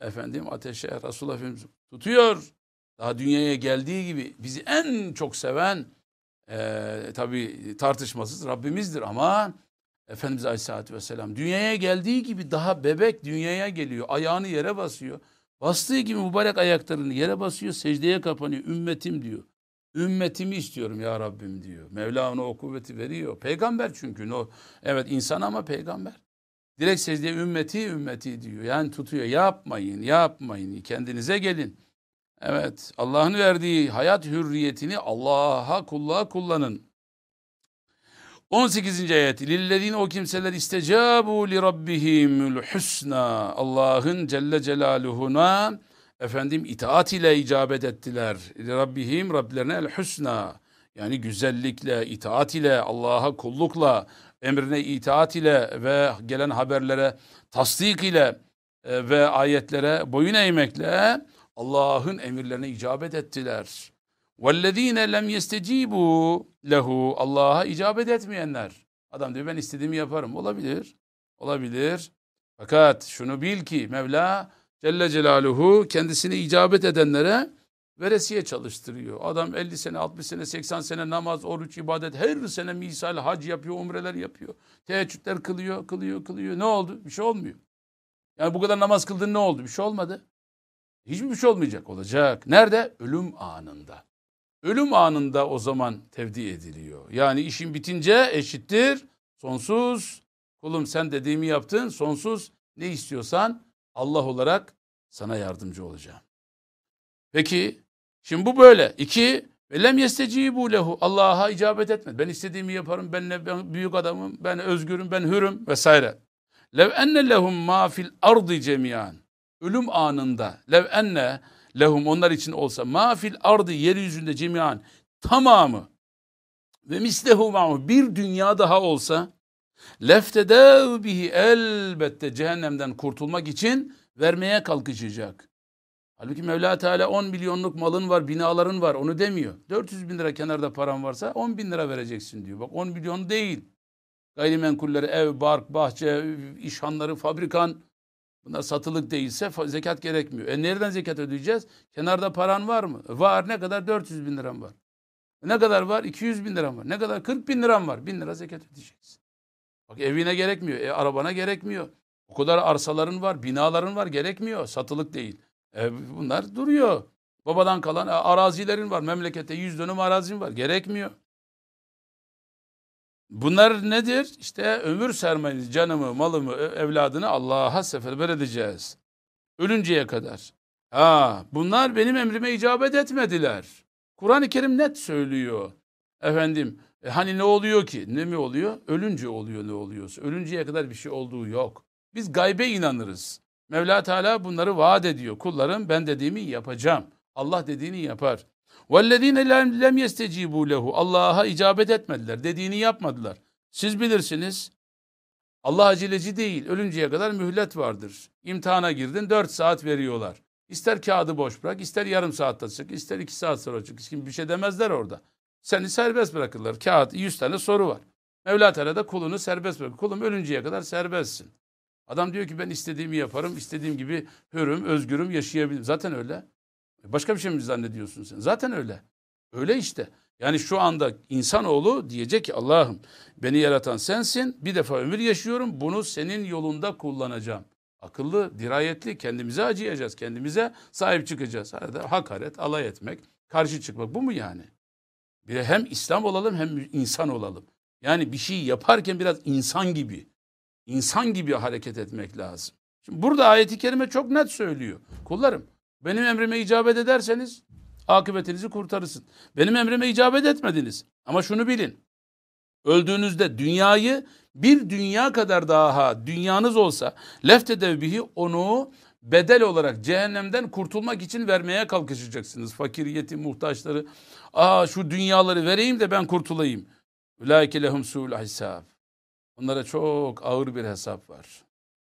efendim ateşe Resulullah Efendimiz tutuyor. Daha dünyaya geldiği gibi bizi en çok seven e, tabi tartışmasız Rabbimizdir ama Efendimiz Aleyhisselatü Vesselam dünyaya geldiği gibi daha bebek dünyaya geliyor. Ayağını yere basıyor. Bastığı gibi mübarek ayaklarını yere basıyor, secdeye kapanıyor. Ümmetim diyor. Ümmetimi istiyorum ya Rabbim diyor. Mevla ona o kuvveti veriyor. Peygamber çünkü. O, evet insan ama peygamber. Direkt secdeye ümmeti ümmeti diyor. Yani tutuyor. Yapmayın, yapmayın. Kendinize gelin. Evet Allah'ın verdiği hayat hürriyetini Allah'a kulluğa kullanın. 18. ayet. Lillezine o kimseler istecabu li rabbihimul husna. Allah'ın Celle Celaluhu'na efendim itaat ile icabet ettiler. Li rabbihim Rablerine el husna. Yani güzellikle, itaat ile, Allah'a kullukla, emrine itaat ile ve gelen haberlere tasdik ile e, ve ayetlere boyun eğmekle Allah'ın emirlerine icabet ettiler. وَالَّذ۪ينَ lem يَسْتَجِيبُوا lehu Allah'a icabet etmeyenler. Adam diyor ben istediğimi yaparım. Olabilir. Olabilir. Fakat şunu bil ki Mevla Celle Celaluhu kendisini icabet edenlere veresiye çalıştırıyor. Adam 50 sene, 60 sene, 80 sene namaz, oruç, ibadet her sene misal hac yapıyor, umreler yapıyor. Teheccüdler kılıyor, kılıyor, kılıyor. Ne oldu? Bir şey olmuyor. Yani bu kadar namaz kıldın ne oldu? Bir şey olmadı. Hiçbir şey olmayacak. Olacak. Nerede? Ölüm anında. Ölüm anında o zaman tevdi ediliyor. Yani işin bitince eşittir. Sonsuz. Kulum sen dediğimi yaptın. Sonsuz. Ne istiyorsan Allah olarak sana yardımcı olacağım. Peki şimdi bu böyle. İki, lem yestecibu lehu. Allah'a icabet etmedi. Ben istediğimi yaparım. Ben, ne, ben büyük adamım. Ben özgürüm. Ben hürüm vesaire. Lev enne lehum ma fil ardı cemiyan. Ölüm anında lev enne lehum onlar için olsa ma fil ardı yeryüzünde cemiyan tamamı ve mislehu ma'hu bir dünya daha olsa leftedev bihi elbette cehennemden kurtulmak için vermeye kalkışacak. Halbuki Mevla Teala 10 milyonluk malın var, binaların var onu demiyor. 400 bin lira kenarda paran varsa 10 bin lira vereceksin diyor. Bak 10 milyon değil. Gayrimenkulleri, ev, bark, bahçe, işhanları, fabrikan bunlar satılık değilse zekat gerekmiyor. E nereden zekat ödeyeceğiz? Kenarda paran var mı? Var. Ne kadar? 400 bin liram var. Ne kadar var? 200 bin liram var. Ne kadar? 40 bin liram var. Bin lira zekat ödeyeceksin. Bak evine gerekmiyor. E, arabana gerekmiyor. O kadar arsaların var, binaların var. Gerekmiyor. Satılık değil. E, bunlar duruyor. Babadan kalan e, arazilerin var. Memlekette yüz dönüm arazin var. Gerekmiyor. Bunlar nedir? İşte ömür sermayeniz, canımı, malımı, evladını Allah'a seferber edeceğiz. Ölünceye kadar. Ha, bunlar benim emrime icabet etmediler. Kur'an-ı Kerim net söylüyor. Efendim, e hani ne oluyor ki? Ne mi oluyor? Ölünce oluyor ne oluyorsa. Ölünceye kadar bir şey olduğu yok. Biz gaybe inanırız. Mevla Teala bunları vaat ediyor. Kullarım ben dediğimi yapacağım. Allah dediğini yapar. وَالَّذ۪ينَ lem يَسْتَجِيبُوا lehu Allah'a icabet etmediler. Dediğini yapmadılar. Siz bilirsiniz. Allah aceleci değil. Ölünceye kadar mühlet vardır. İmtihana girdin 4 saat veriyorlar. İster kağıdı boş bırak, ister yarım saatte çık, ister 2 saat sonra çık. Kim bir şey demezler orada. Seni serbest bırakırlar. Kağıt 100 tane soru var. Mevla Teala da kulunu serbest bırakır. Kulum ölünceye kadar serbestsin. Adam diyor ki ben istediğimi yaparım, istediğim gibi hürüm, özgürüm, yaşayabilirim. Zaten öyle. Başka bir şey mi zannediyorsun sen? Zaten öyle. Öyle işte. Yani şu anda insanoğlu diyecek ki Allah'ım beni yaratan sensin. Bir defa ömür yaşıyorum. Bunu senin yolunda kullanacağım. Akıllı, dirayetli, kendimize acıyacağız. Kendimize sahip çıkacağız. Arada hakaret, alay etmek, karşı çıkmak. Bu mu yani? Bir de hem İslam olalım hem insan olalım. Yani bir şey yaparken biraz insan gibi, insan gibi hareket etmek lazım. Şimdi burada ayeti kerime çok net söylüyor. Kullarım benim emrime icabet ederseniz akıbetinizi kurtarırsın. Benim emrime icabet etmediniz. Ama şunu bilin. Öldüğünüzde dünyayı bir dünya kadar daha dünyanız olsa lefte devbihi onu bedel olarak cehennemden kurtulmak için vermeye kalkışacaksınız. Fakir, yetim, muhtaçları. Aa şu dünyaları vereyim de ben kurtulayım. Ulaike lehum su'ul hesab. Onlara çok ağır bir hesap var.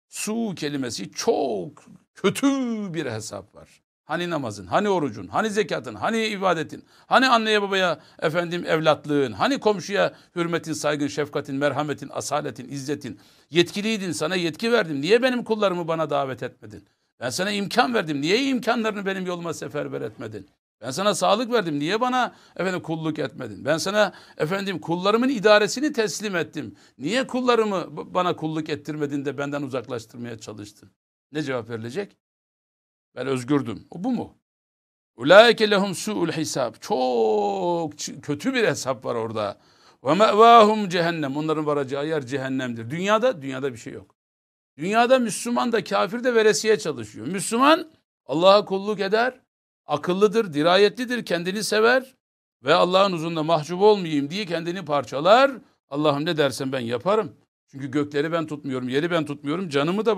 Su kelimesi çok kötü bir hesap var. Hani namazın, hani orucun, hani zekatın, hani ibadetin, hani anneye babaya efendim evlatlığın, hani komşuya hürmetin, saygın, şefkatin, merhametin, asaletin, izzetin. Yetkiliydin, sana yetki verdim. Niye benim kullarımı bana davet etmedin? Ben sana imkan verdim. Niye imkanlarını benim yoluma seferber etmedin? Ben sana sağlık verdim. Niye bana efendim kulluk etmedin? Ben sana efendim kullarımın idaresini teslim ettim. Niye kullarımı bana kulluk ettirmedin de benden uzaklaştırmaya çalıştın? Ne cevap verilecek? Ben özgürdüm. O bu mu? Ulaike lehum su'ul hisab. Çok kötü bir hesap var orada. Ve me'vahum cehennem. Onların varacağı yer cehennemdir. Dünyada, dünyada bir şey yok. Dünyada Müslüman da kafir de veresiye çalışıyor. Müslüman Allah'a kulluk eder, akıllıdır, dirayetlidir, kendini sever ve Allah'ın huzurunda mahcup olmayayım diye kendini parçalar. Allah'ım ne dersen ben yaparım. Çünkü gökleri ben tutmuyorum, yeri ben tutmuyorum, canımı da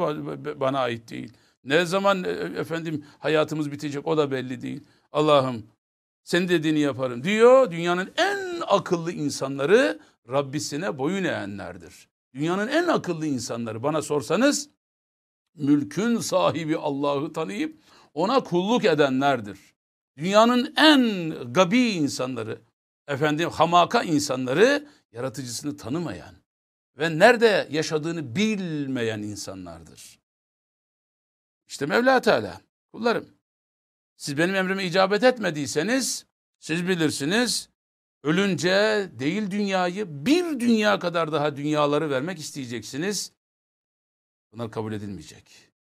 bana ait değil. Ne zaman e, efendim hayatımız bitecek o da belli değil. Allah'ım senin dediğini yaparım diyor. Dünyanın en akıllı insanları Rabbisine boyun eğenlerdir. Dünyanın en akıllı insanları bana sorsanız mülkün sahibi Allah'ı tanıyıp ona kulluk edenlerdir. Dünyanın en gabi insanları, efendim hamaka insanları yaratıcısını tanımayan ve nerede yaşadığını bilmeyen insanlardır. İşte Mevla Teala kullarım siz benim emrime icabet etmediyseniz siz bilirsiniz ölünce değil dünyayı bir dünya kadar daha dünyaları vermek isteyeceksiniz. Bunlar kabul edilmeyecek.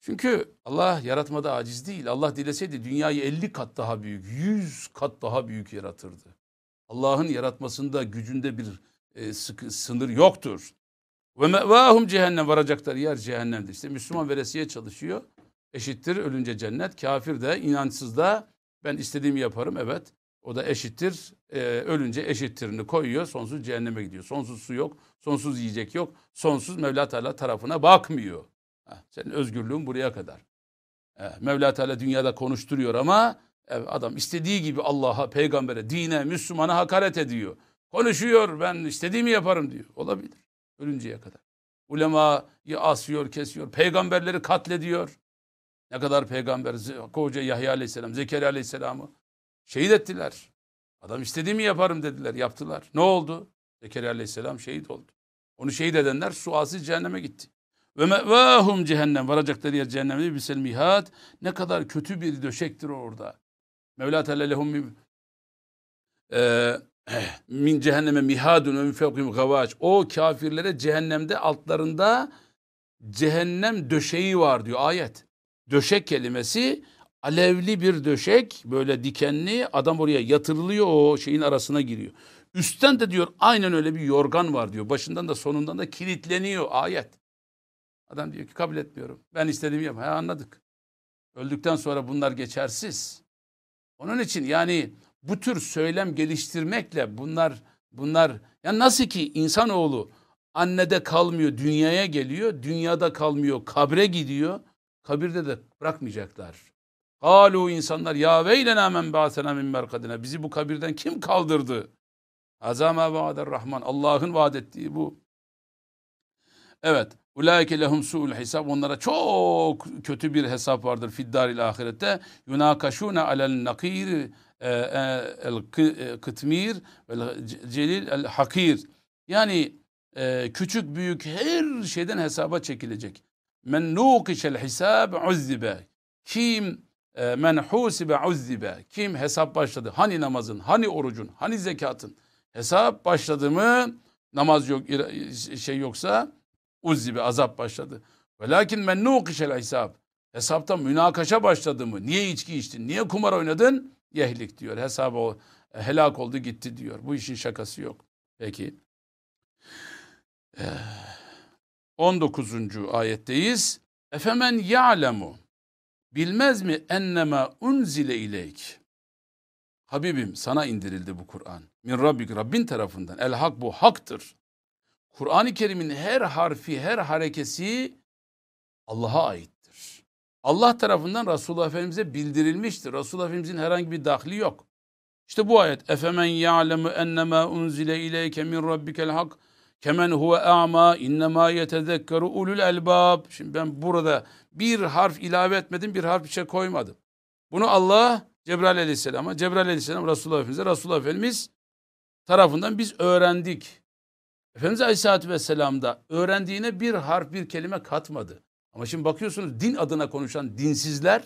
Çünkü Allah yaratmada aciz değil. Allah dileseydi dünyayı 50 kat daha büyük, 100 kat daha büyük yaratırdı. Allah'ın yaratmasında gücünde bir e, sıkı, sınır yoktur. Ve mevahum cehennem varacaklar yer cehennemdir. İşte Müslüman veresiye çalışıyor. Eşittir ölünce cennet. Kafir de inançsız da ben istediğimi yaparım evet. O da eşittir. E, ölünce eşittirini koyuyor. Sonsuz cehenneme gidiyor. Sonsuz su yok. Sonsuz yiyecek yok. Sonsuz Mevla Teala tarafına bakmıyor. Ha, senin özgürlüğün buraya kadar. E, Mevla Teala dünyada konuşturuyor ama evet, adam istediği gibi Allah'a, peygambere, dine, Müslümana hakaret ediyor. Konuşuyor ben istediğimi yaparım diyor. Olabilir. Ölünceye kadar. Ulemayı asıyor, kesiyor. Peygamberleri katlediyor. Ne kadar peygamber, koca Yahya aleyhisselam, Zekeriya aleyhisselamı şehit ettiler. Adam istediğimi yaparım dediler, yaptılar. Ne oldu? Zekeriya aleyhisselam şehit oldu. Onu şehit edenler sualsiz cehenneme gitti. Ve mevahum cehennem varacakları yer cehenneme bisel mihat. Ne kadar kötü bir döşektir orada. Mevla Teala lehum min cehenneme mihadun ve min fevkihim gavaç. O kafirlere cehennemde altlarında cehennem döşeği var diyor ayet. Döşek kelimesi alevli bir döşek böyle dikenli adam oraya yatırılıyor o şeyin arasına giriyor. Üstten de diyor aynen öyle bir yorgan var diyor. Başından da sonundan da kilitleniyor ayet. Adam diyor ki kabul etmiyorum. Ben istediğimi yap. Ha anladık. Öldükten sonra bunlar geçersiz. Onun için yani bu tür söylem geliştirmekle bunlar bunlar ya nasıl ki insanoğlu annede kalmıyor dünyaya geliyor dünyada kalmıyor kabre gidiyor kabirde de bırakmayacaklar. Halu insanlar ya veylena men ba'sena min merkadina bizi bu kabirden kim kaldırdı? Azama va'der rahman Allah'ın vaad ettiği bu. Evet. Ulaike lehum su'ul hesap. Onlara çok kötü bir hesap vardır fiddaril ahirette. Yunakaşune alel nakir e, e, el kıtmir ve celil el hakir. Yani e, küçük büyük her şeyden hesaba çekilecek. Men nukişel hisab uzzibe. Kim e, men husibe uzzibe. Kim hesap başladı? Hani namazın, hani orucun, hani zekatın? Hesap başladı mı? Namaz yok, şey yoksa uzzibe azap başladı. Velakin men nukişel hisab. Hesapta münakaşa başladı mı? Niye içki içtin? Niye kumar oynadın? Yehlik diyor. Hesabı helak oldu gitti diyor. Bu işin şakası yok. Peki. 19. ayetteyiz. Efemen ya'lemu bilmez mi ennema unzile ileyk. Habibim sana indirildi bu Kur'an. Min Rabbik Rabbin tarafından. El hak bu haktır. Kur'an-ı Kerim'in her harfi, her harekesi Allah'a aittir. Allah tarafından Resulullah Efendimiz'e bildirilmiştir. Resulullah Efendimiz'in herhangi bir dahli yok. İşte bu ayet. Efemen ya'lemu ennema unzile ileyke min rabbikel hak kemen huve a'ma innema yetezekkeru ulul elbab. Şimdi ben burada bir harf ilave etmedim, bir harf bir koymadım. Bunu Allah Cebrail aleyhisselama, Cebrail aleyhisselam Resulullah Efendimiz'e, Resulullah Efendimiz tarafından biz öğrendik. Efendimiz Aleyhisselatü Vesselam'da öğrendiğine bir harf bir kelime katmadı. Ama şimdi bakıyorsunuz din adına konuşan dinsizler,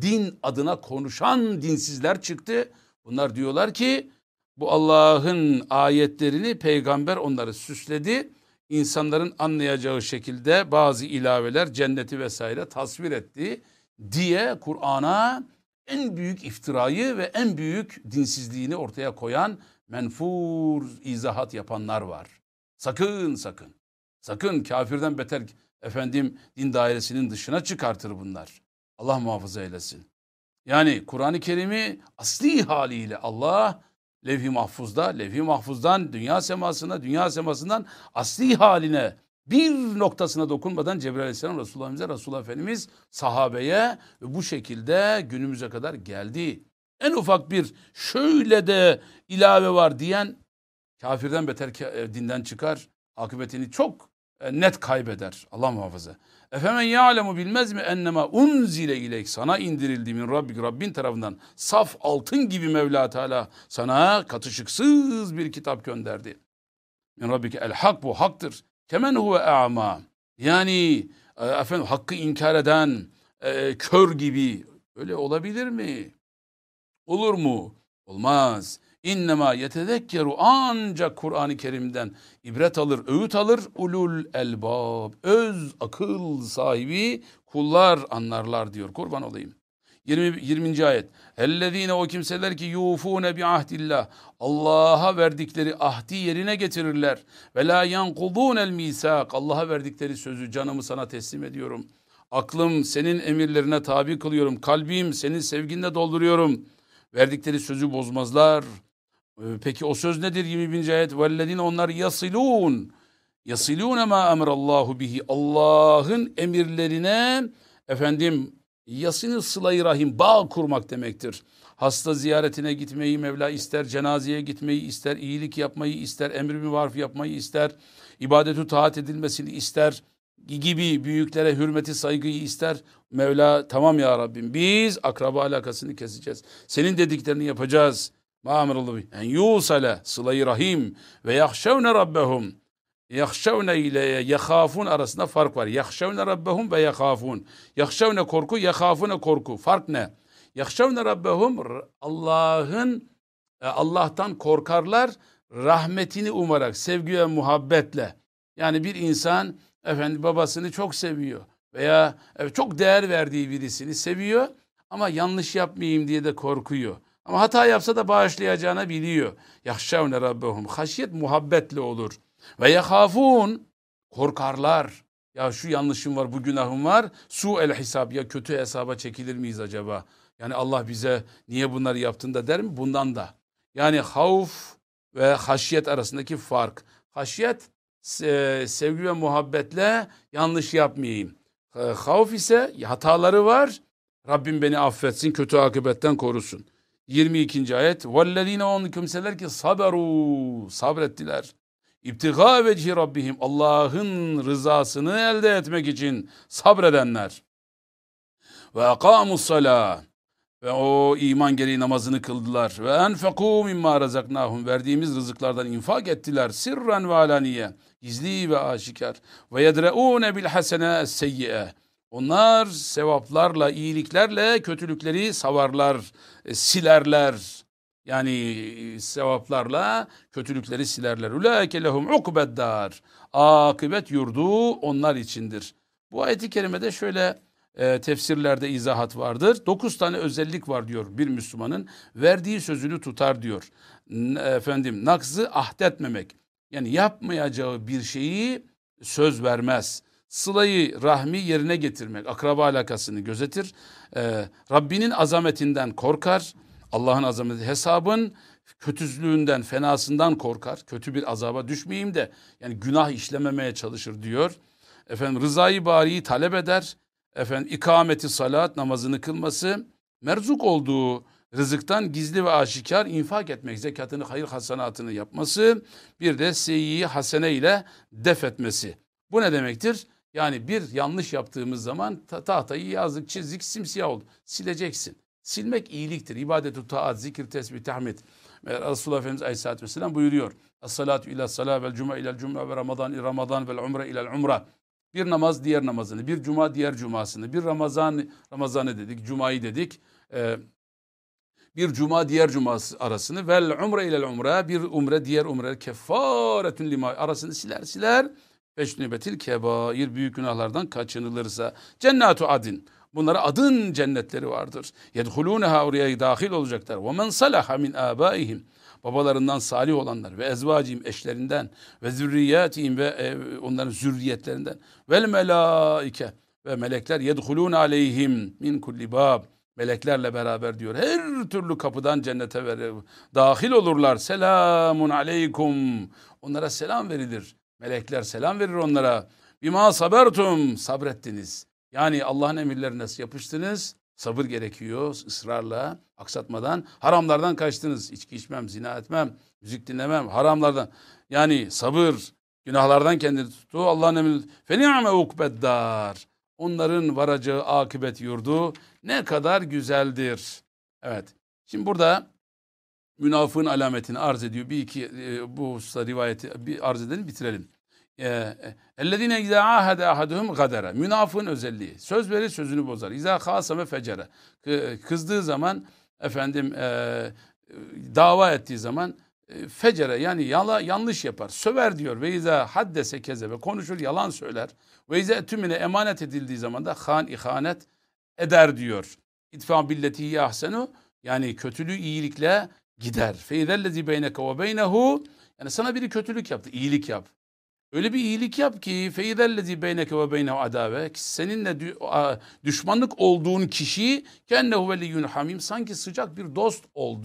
din adına konuşan dinsizler çıktı. Bunlar diyorlar ki bu Allah'ın ayetlerini peygamber onları süsledi. İnsanların anlayacağı şekilde bazı ilaveler cenneti vesaire tasvir etti diye Kur'an'a en büyük iftirayı ve en büyük dinsizliğini ortaya koyan menfur izahat yapanlar var. Sakın sakın. Sakın kafirden beter efendim din dairesinin dışına çıkartır bunlar. Allah muhafaza eylesin. Yani Kur'an-ı Kerim'i asli haliyle Allah levh-i mahfuzda, levh-i mahfuzdan dünya semasına, dünya semasından asli haline bir noktasına dokunmadan Cebrail Aleyhisselam Resulullah'ımıza, Resulullah Efendimiz sahabeye ve bu şekilde günümüze kadar geldi. En ufak bir şöyle de ilave var diyen kafirden beter e, dinden çıkar. Akıbetini çok net kaybeder. Allah muhafaza. Efemen ya'lemu bilmez mi ennema unzile ileyk sana indirildi min Rabbik Rabbin tarafından saf altın gibi Mevla Teala sana katışıksız bir kitap gönderdi. Min Rabbike el hak bu haktır. Kemen huve a'ma. Yani e, efendim hakkı inkar eden e, kör gibi öyle olabilir mi? Olur mu? Olmaz. İnnemâ yetezekkeru ancak Kur'an-ı Kerim'den ibret alır, öğüt alır ulul elbab. Öz akıl sahibi kullar anlarlar diyor. Kurban olayım. 20. 20. ayet. Ellezine o kimseler ki yufune bi ahdillah. Allah'a verdikleri ahdi yerine getirirler. Ve la yankudun el misak. Allah'a verdikleri sözü canımı sana teslim ediyorum. Aklım senin emirlerine tabi kılıyorum. Kalbim senin sevginle dolduruyorum. Verdikleri sözü bozmazlar. Ee, Peki o söz nedir? 21. ayet. Vellezine onlar yasilun. Yasilun ma emrallahu bihi. Allah'ın emirlerine efendim yasını sıla rahim bağ kurmak demektir. Hasta ziyaretine gitmeyi Mevla ister, cenazeye gitmeyi ister, iyilik yapmayı ister, emri maruf yapmayı ister, ibadetü taat edilmesini ister gibi büyüklere hürmeti saygıyı ister. Mevla tamam ya Rabbim biz akraba alakasını keseceğiz. Senin dediklerini yapacağız. Ma en yusale sıla rahim ve yahşevne rabbehum. Yahşevne ile yahafun arasında fark var. Yahşevne rabbehum ve yahafun. Yahşevne korku, yahafune korku. Fark ne? Yahşevne rabbehum Allah'ın e, Allah'tan korkarlar rahmetini umarak, sevgi ve muhabbetle. Yani bir insan efendi babasını çok seviyor veya evet, çok değer verdiği birisini seviyor ama yanlış yapmayayım diye de korkuyor. Ama hata yapsa da bağışlayacağını biliyor. Yahşevne rabbehum. Haşyet muhabbetle olur. Ve yahafun korkarlar. Ya şu yanlışım var, bu günahım var. Su el hesap ya kötü hesaba çekilir miyiz acaba? Yani Allah bize niye bunları yaptın da der mi? Bundan da. Yani havf ve haşyet arasındaki fark. Haşyet sevgi ve muhabbetle yanlış yapmayayım. E, Havf ise hataları var. Rabbim beni affetsin, kötü akıbetten korusun. 22. ayet vellezine on kimseler ki saberu sabrettiler. İbtiga vecihi Rabbihim Allah'ın rızasını elde etmek için sabredenler. Ve akamus salah ve o iman gereği namazını kıldılar. Ve enfekû mimma razaknahum. Verdiğimiz rızıklardan infak ettiler. Sirren ve alaniye. Gizli ve aşikar. Ve yedreûne bil hasene seyyi'e onlar sevaplarla, iyiliklerle kötülükleri savarlar, e, silerler. Yani e, sevaplarla kötülükleri silerler. Ulaike lehum ukbeddar. Akıbet yurdu onlar içindir. Bu ayeti kerimede şöyle e, tefsirlerde izahat vardır. Dokuz tane özellik var diyor bir Müslümanın. Verdiği sözünü tutar diyor. Efendim nakzı ahdetmemek. Yani yapmayacağı bir şeyi söz vermez sılayı rahmi yerine getirmek, akraba alakasını gözetir. Ee, Rabbinin azametinden korkar. Allah'ın azameti hesabın kötüzlüğünden, fenasından korkar. Kötü bir azaba düşmeyeyim de yani günah işlememeye çalışır diyor. Efendim rızayı bariyi talep eder. Efendim ikameti salat namazını kılması merzuk olduğu rızıktan gizli ve aşikar infak etmek, zekatını, hayır hasenatını yapması, bir de seyyi hasene ile def etmesi. Bu ne demektir? Yani bir yanlış yaptığımız zaman ta tahtayı yazdık, çizdik, simsiyah oldu. Sileceksin. Silmek iyiliktir. İbadet-ü taat, zikir, tesbih, tahmid. Resulullah Efendimiz Aleyhisselatü Vesselam buyuruyor. Es-salatu ila salat vel cuma ila cuma ve ramazan ila ramazan vel umre ila umre. Bir namaz diğer namazını, bir cuma diğer cumasını, bir ramazan Ramazan'ı dedik, cumayı dedik. Ee, bir cuma diğer cuması arasını vel umre ile umre bir umre diğer umre kefaretün lima arasını siler siler Feşnübetil kebair büyük günahlardan kaçınılırsa cennatu adin. Bunlara adın cennetleri vardır. Yedhulûneha oraya dahil olacaklar. Ve men salaha min âbâihim. Babalarından salih olanlar ve ezvacim eşlerinden ve zürriyatihim ve e, onların zürriyetlerinden vel melaike ve melekler yedhulûne aleyhim min kulli bab. Meleklerle beraber diyor her türlü kapıdan cennete verir. Dahil olurlar. Selamun aleykum. Onlara selam verilir. Melekler selam verir onlara. Bima sabertum sabrettiniz. Yani Allah'ın emirlerine yapıştınız. Sabır gerekiyor ısrarla, aksatmadan. Haramlardan kaçtınız. İçki içmem, zina etmem, müzik dinlemem, haramlardan. Yani sabır, Günahlardan kendini tuttu. Allah'ın emri feni'me ukbeddar. Onların varacağı akıbet yurdu ne kadar güzeldir. Evet. Şimdi burada münafığın alametini arz ediyor. Bir iki e, bu hususta rivayeti bir arz edelim bitirelim. Ellezine izâ ahade ahaduhum gadara. Münafığın özelliği. Söz verir sözünü bozar. İzâ khâsame fecere. Kızdığı zaman efendim e, dava ettiği zaman e, fecere yani yala, yanlış yapar. Söver diyor. Ve izâ haddese kezebe. Konuşur yalan söyler. Ve izâ tümüne emanet edildiği zaman da han ihanet eder diyor. İtfa billeti yahsenu yani kötülüğü iyilikle gider. Feydellezi beyneke ve beynehu yani sana biri kötülük yaptı. iyilik yap. Öyle bir iyilik yap ki feydellezi beyneke ve beynehu adave seninle düşmanlık olduğun kişi kennehu veliyyun hamim sanki sıcak bir dost ol.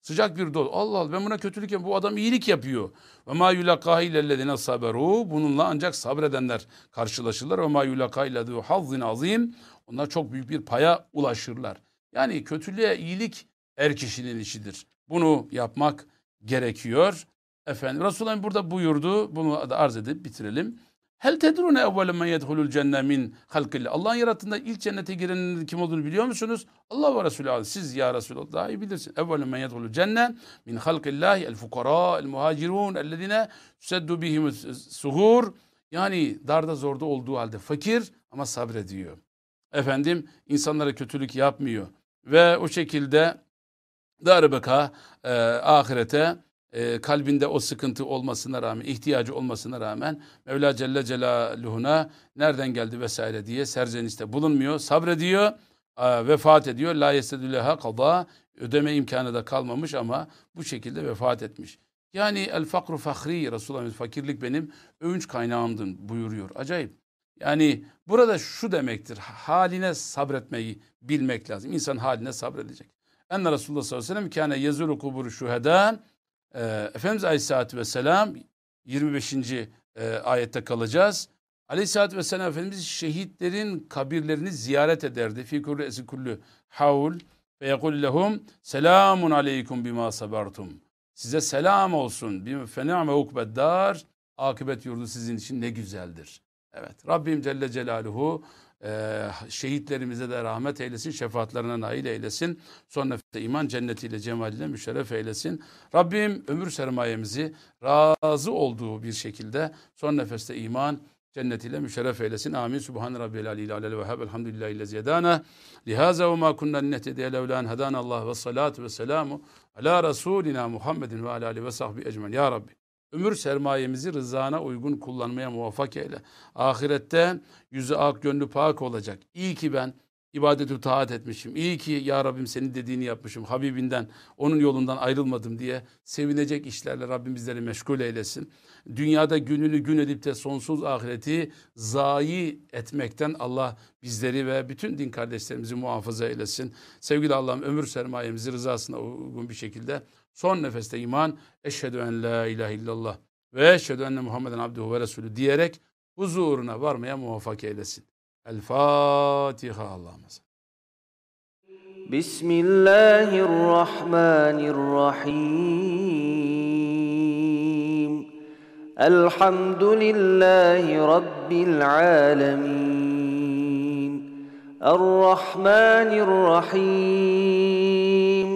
Sıcak bir dost. Allah Allah ben buna kötülük yapıyorum. Bu adam iyilik yapıyor. Ve ma yulakaha illellezine saberu. Bununla ancak sabredenler karşılaşırlar. Ve ma yulakaha illezine hazzin azim. Onlar çok büyük bir paya ulaşırlar. Yani kötülüğe iyilik er kişinin işidir. Bunu yapmak gerekiyor. Efendim Resulullah burada buyurdu. Bunu da arz edip bitirelim. Hel tedrune evvele men yedhulul cenne min halkillah. Allah'ın yarattığında ilk cennete girenin kim olduğunu biliyor musunuz? Allah ve Resulü Siz ya Resulullah daha iyi bilirsin. Evvele men yedhulul cenne min halkillahi el fukara el muhacirun ellezine tuseddu bihim suhur. Yani darda zorda olduğu halde fakir ama sabrediyor. Efendim insanlara kötülük yapmıyor. Ve o şekilde darbeka e, ahirete e, kalbinde o sıkıntı olmasına rağmen, ihtiyacı olmasına rağmen Mevla Celle Celaluhu'na nereden geldi vesaire diye serzeniste bulunmuyor, sabrediyor, e, vefat ediyor. La yesedüleha kada ödeme imkanı da kalmamış ama bu şekilde vefat etmiş. Yani el fakru fahri Resulullah fakirlik benim övünç kaynağımdır buyuruyor. Acayip. Yani burada şu demektir. Haline sabretmeyi bilmek lazım. İnsan haline sabredecek. Enne Resulullah sallallahu aleyhi ve sellem kâne yezuru kuburu şuhedâ e, Efendimiz Aleyhisselatü Vesselam 25. E, ayette kalacağız. Aleyhisselatü Vesselam Efendimiz şehitlerin kabirlerini ziyaret ederdi. Fi kulli esi kullu havl ve yekul lehum selamun aleykum bima sabartum. Size selam olsun. Bir fena'me ukbeddar. Akıbet yurdu sizin için ne güzeldir. Evet. Rabbim Celle Celaluhu şehitlerimize de rahmet eylesin, şefaatlerine nail eylesin. Son nefeste iman cennetiyle, cemaliyle müşerref eylesin. Rabbim ömür sermayemizi razı olduğu bir şekilde son nefeste iman cennetiyle müşerref eylesin. Amin. Subhan Rabbil Aleyhi Aleyhi ve Hab. Elhamdülillahi illezi yedana. Lihaza ve ma kunna nehtediye levlan hedana Allah ve salatu ve selamu ala Resulina Muhammedin ve ala ve sahbi ecmen. Ya Rabbi. Ömür sermayemizi rızana uygun kullanmaya muvaffak eyle. Ahirette yüzü ak gönlü pak olacak. İyi ki ben ibadetü taat etmişim. İyi ki ya Rabbim senin dediğini yapmışım. Habibinden, onun yolundan ayrılmadım diye sevinecek işlerle Rabbim bizleri meşgul eylesin. Dünyada gününü gün edip de sonsuz ahireti zayi etmekten Allah bizleri ve bütün din kardeşlerimizi muhafaza eylesin. Sevgili Allah'ım ömür sermayemizi rızasına uygun bir şekilde son nefeste iman eşhedü en la ilahe illallah ve eşhedü enne Muhammeden abduhu ve resulü diyerek huzuruna varmaya muvaffak eylesin. El Fatiha Allah'ıma Bismillahirrahmanirrahim. Elhamdülillahi Rabbil alemin. Errahmanirrahim.